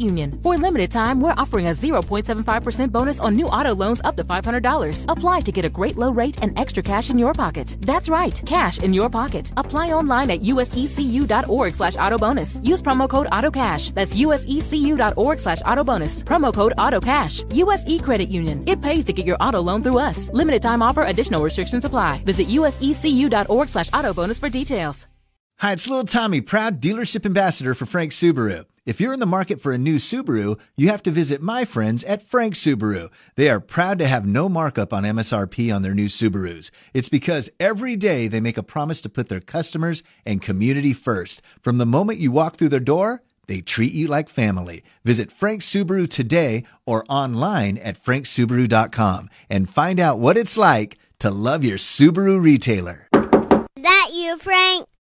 Union. For limited time, we're offering a 0.75% bonus on new auto loans up to $500. Apply to get a great low rate and extra cash in your pocket. That's right, cash in your pocket. Apply online at usecu.org slash auto bonus. Use promo code AutoCash. That's usecu.org slash auto bonus. Promo code AutoCash. USE Credit Union. It pays to get your auto loan through us. Limited time offer. Additional restrictions apply. Visit usecu.org slash auto bonus for details. Hi, it's Little Tommy, proud dealership ambassador for Frank Subaru. If you're in the market for a new Subaru, you have to visit my friends at Frank Subaru. They are proud to have no markup on MSRP on their new Subarus. It's because every day they make a promise to put their customers and community first. From the moment you walk through their door, they treat you like family. Visit Frank Subaru today or online at franksubaru.com and find out what it's like to love your Subaru retailer. That you, Frank?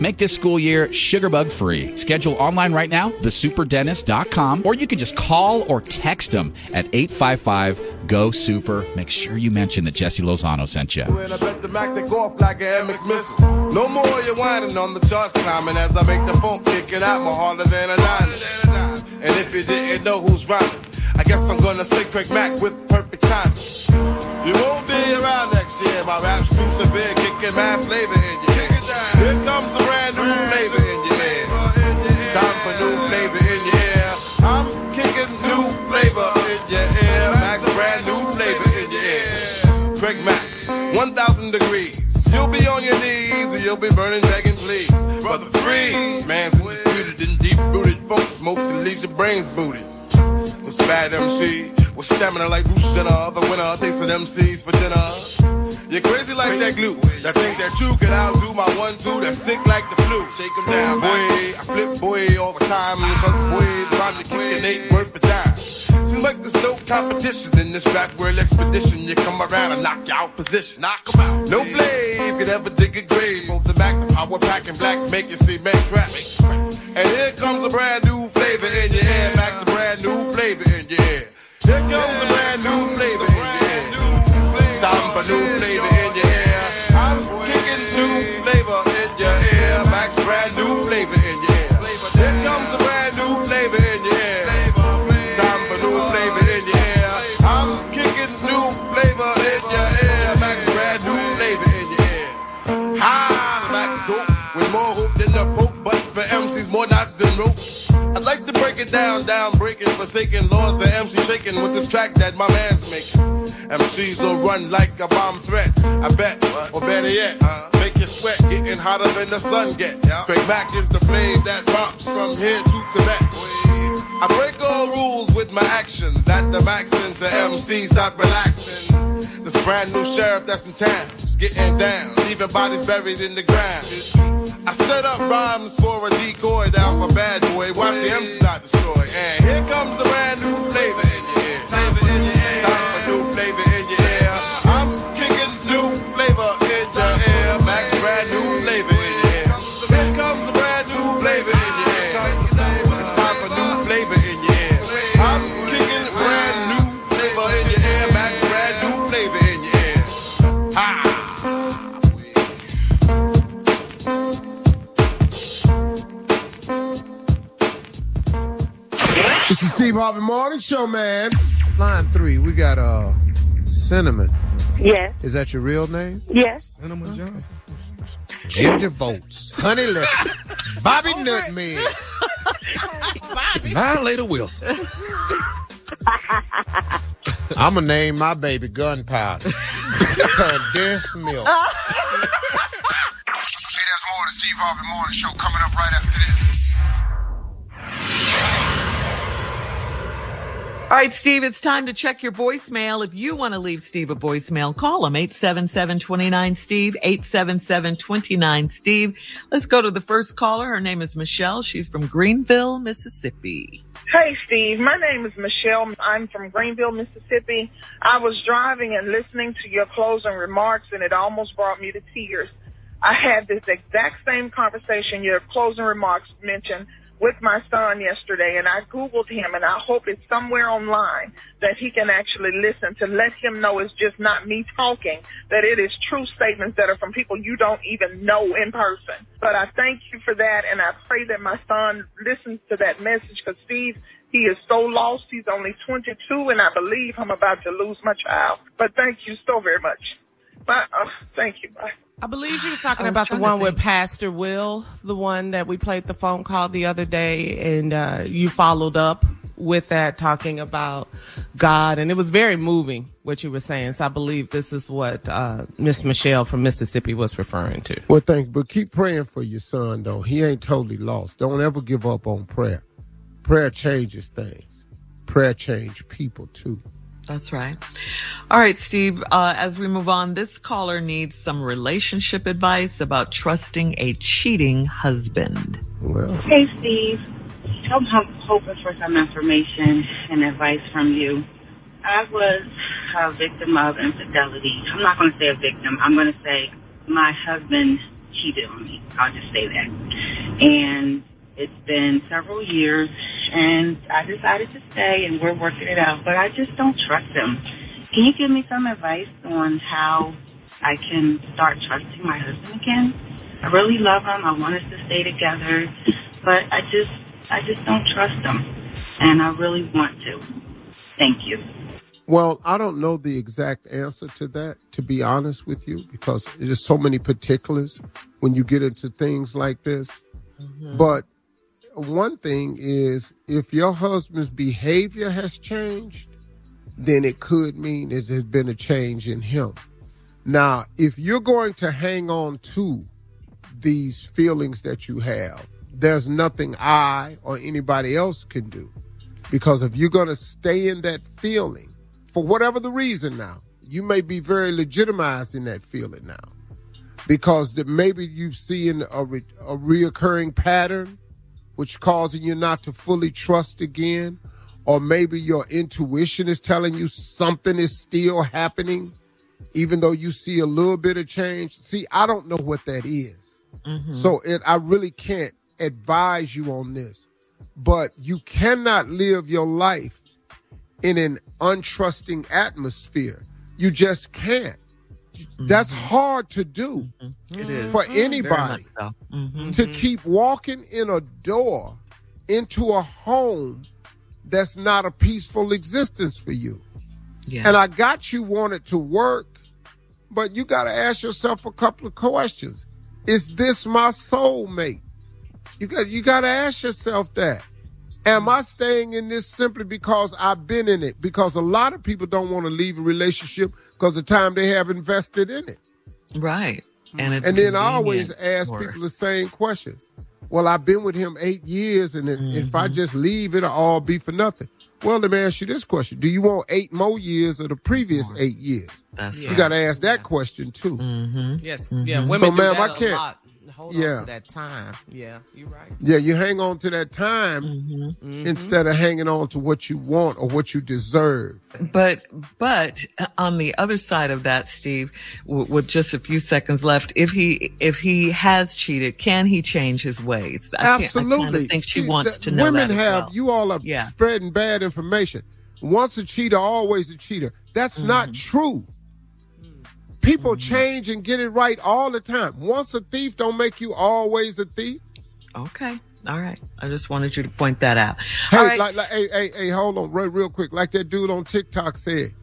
Make this school year sugarbug free. Schedule online right now, thesuperdentist.com, or you can just call or text them at 855 GO SUPER. Make sure you mention that Jesse Lozano sent you. The. No more you whining on the charts climbing as I make the phone kicking out more harder than a diamond. And if you didn't know who's rhyming, I guess I'm gonna say Craig Mack with perfect timing. You won't be around next year. My rap's too severe, kicking mad flavor in your ear. Here comes the brand new flavor in your ear. Time for new flavor in your ear. I'm kicking new flavor in your ear. Mack's brand new flavor in your ear. Craig Mack, 1,000 degrees. You'll be on your knees and you'll be burning, begging, please. Brother Freeze, man's undisputed and deep rooted. Funk smoke that leaves your brains booted. It's bad MC with stamina like Bruce Jenner. The winner an MCs for dinner. You're crazy like that glue. That think that you can outdo my one two that's sick like the flu. Shake Shake 'em down, boy. I flip boy all the time. Cause boy, rhyme to kick it ain't worth a dime. Seems like there's no competition in this rap world expedition. You come around and knock you out position. Knock 'em out. No flame could ever dig a grave. Both the Mack, the power pack, and black make you see make crap. And here comes a brand new flavor in your ear. Mack's, a brand new flavor in your ear. Here comes forsaken laws, the MC shaking with this track that my man's making. MCs will run like a bomb threat, I bet, or better yet, make you sweat, getting hotter than the sun get. Craig Mack is the flame that romps from here to Tibet. I break all rules with my action, that the maxins, the MCs stop relaxing. This brand new sheriff that's in town, is getting down, leaving bodies buried in the ground. I set up rhymes for a decoy down for bad boy. Watch the M's not destroy. And here comes the brand new flavor in your ear. This is Steve Harvey Morning Show, man. Line three, we got uh Cinnamon. Yes. Is that your real name? Yes. Cinnamon Johnson. Ginger Votes. Honey Lipton. Bobby Nutmeg. Violator Wilson. I'm gonna name my baby Gunpowder. Condensed milk. Hey, that's more of the Steve Harvey Morning Show coming up right after this. All right, Steve, it's time to check your voicemail. If you want to leave Steve a voicemail, call him 877-29-STEVE, 877-29-STEVE. Let's go to the first caller. Her name is Michelle. She's from Greenville, Mississippi. Hey, Steve. My name is Michelle. I'm from Greenville, Mississippi. I was driving and listening to your closing remarks, and it almost brought me to tears. I had this exact same conversation your closing remarks mentioned with my son yesterday, and I Googled him, and I hope it's somewhere online that he can actually listen to let him know it's just not me talking, that it is true statements that are from people you don't even know in person. But I thank you for that, and I pray that my son listens to that message because Steve, he is so lost. He's only 22, and I believe I'm about to lose my child. But thank you so very much. Bye. Uh, thank you. Bye. I believe she was talking was about the one with. Pastor Will, the one that we played the phone call the other day, and uh, you followed up with that, talking about God, and it was very moving what you were saying. So I believe this is what uh, Miss Michelle from Mississippi was referring to. Well, thank you. But keep praying for your son, though. He ain't totally lost. Don't ever give up on prayer. Prayer changes things. Prayer change people too. That's right. All right, Steve, uh, as we move on, this caller needs some relationship advice about trusting a cheating husband. Well, Hey, Steve. I'm hoping for some information and advice from you. I was a victim of infidelity. I'm not going to say a victim. I'm going to say my husband cheated on me. I'll just say that. And it's been several years, and I decided to stay, and we're working it out. But I just don't trust him. Can you give me some advice on how I can start trusting my husband again? I really love him. I want us to stay together, but I just, I just don't trust him, and I really want to. Thank you. well, I don't know the exact answer to that, to be honest with you, because there's so many particulars when you get into things like this. Mm-hmm. But one thing is, if your husband's behavior has changed, then it could mean there's been a change in him. Now, if you're going to hang on to these feelings that you have, there's nothing I or anybody else can do. Because if you're going to stay in that feeling, for whatever the reason now, you may be very legitimized in that feeling now. Because that maybe you've seen a, re- a reoccurring pattern, which causing you not to fully trust again. Or maybe your intuition is telling you something is still happening, even though you see a little bit of change. See, I don't know what that is. Mm-hmm. So it, I really can't advise you on this, but you cannot live your life in an untrusting atmosphere. You just can't. Mm-hmm. That's hard to do mm-hmm. It is. for mm-hmm. anybody much so. To keep walking in a door into a home that's not a peaceful existence for you. Yeah. And I got you want it to work, but you got to ask yourself a couple of questions. Is this my soulmate? You got you got to ask yourself that. Am I staying in this simply because I've been in it? Because a lot of people don't want to leave a relationship because the time they have invested in it. Right. And, it's And then I always ask or- people the same question. Well, I've been with him eight years, and if, if I just leave, it'll all be for nothing. Well, let me ask you this question: Do you want eight more years of the previous eight years? That's you right. got to ask that question too. Mm-hmm. Yes, Mhm. yeah. So, Women do ma'am, that I a can't- lot. Hold Yeah. on to that time. Yeah, you're right. Yeah, you hang on to that time Mm-hmm. instead of hanging on to what you want or what you deserve. But but on the other side of that, Steve, w- with just a few seconds left, if he if he has cheated, can he change his ways? I can't- I Absolutely. kinda think she See, wants the- to know Women that as have, well. you all are Yeah. spreading bad information. Once a cheater, always a cheater. That's Mm-hmm. not true. People change and get it right all the time. Once a thief, don't make you always a thief. Okay. All right. I just wanted you to point that out. Hey, All right. like, like, hey, hey, hey, hold on, real, real quick. Like that dude on TikTok said,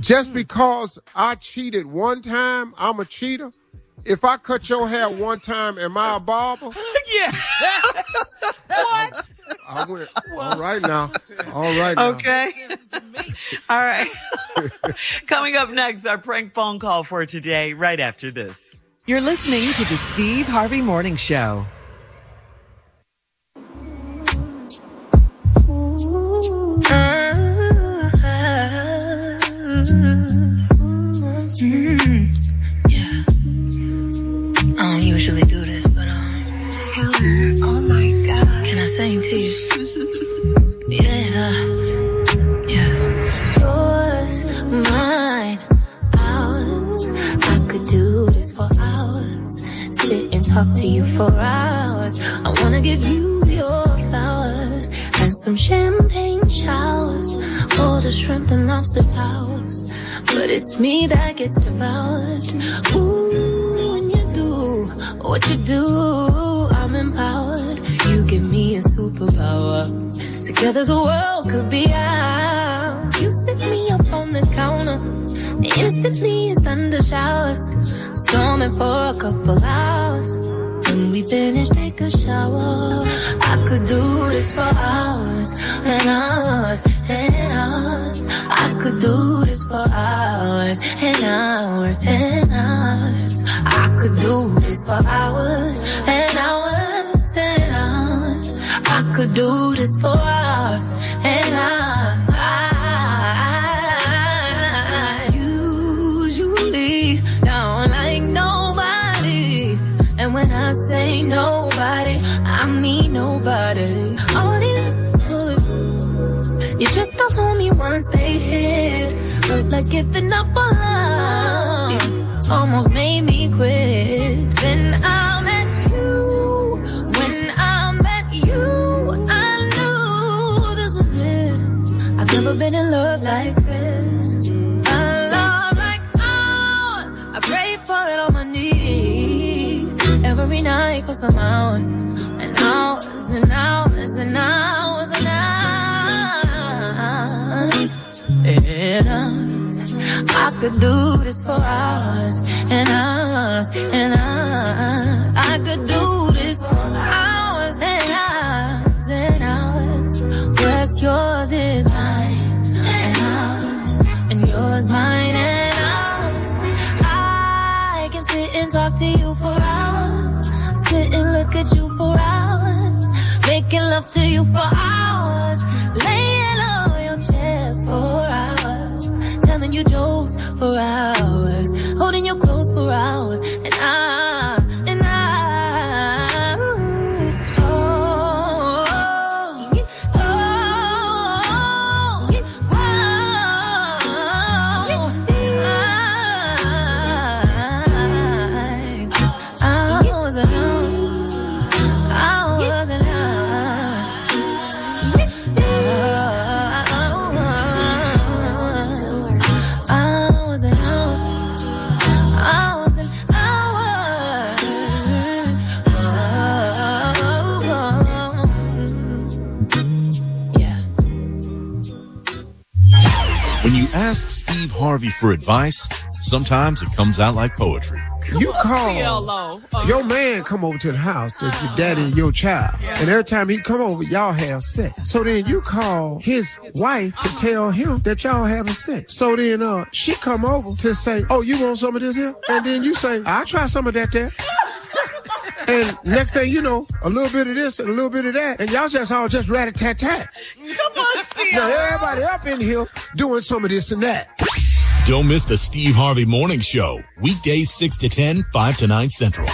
just Hmm. because I cheated one time, I'm a cheater. If I cut your hair one time, am I a barber? yeah. what? I went, all right now. All right now. Okay. All right. Coming up next, our prank phone call for today, right after this. You're listening to the Steve Harvey Morning Show. I don't usually shrimp and lobster towers. But it's me that gets devoured. Ooh, when you do what you do, I'm empowered. You give me a superpower. Together the world could be ours. You sit me up on the counter. Instantly it's thunder showers. Storming for a couple hours. When we finish, take a shower. I could do this for hours and hours and hours. I could do this for hours and hours and hours. I could do this for hours and hours and hours. I could do this for hours and hours. Usually down like nobody. And when I say nobody, Look like giving up on love. Almost made me quit. Then I met you. When I met you, I knew this was it. I've never been in love like this. A love like ours. I pray for it on my knees every night for some hours and hours and hours and hours and hours. And hours. I could do this for hours and hours and hours. I could do this for hours and hours and hours. What's yours is mine and ours, and yours mine and ours. I can sit and talk to you for hours, sit and look at you for hours, making love to you for hours, Harvey for advice, sometimes it comes out like poetry. You call CLO. your man come over to the house, that's your daddy and your child. And every time he come over, y'all have sex. So then you call his wife to tell him that y'all having sex. So then uh she come over to say, Oh, you want some of this here? And then you say, I'll try some of that there. And next thing you know, a little bit of this and a little bit of that, and y'all just all just rat a tat tat. Come on, CLO. Now everybody up in here doing some of this and that. Don't miss the Steve Harvey Morning Show, weekdays 6 to 10, 5 to 9 Central.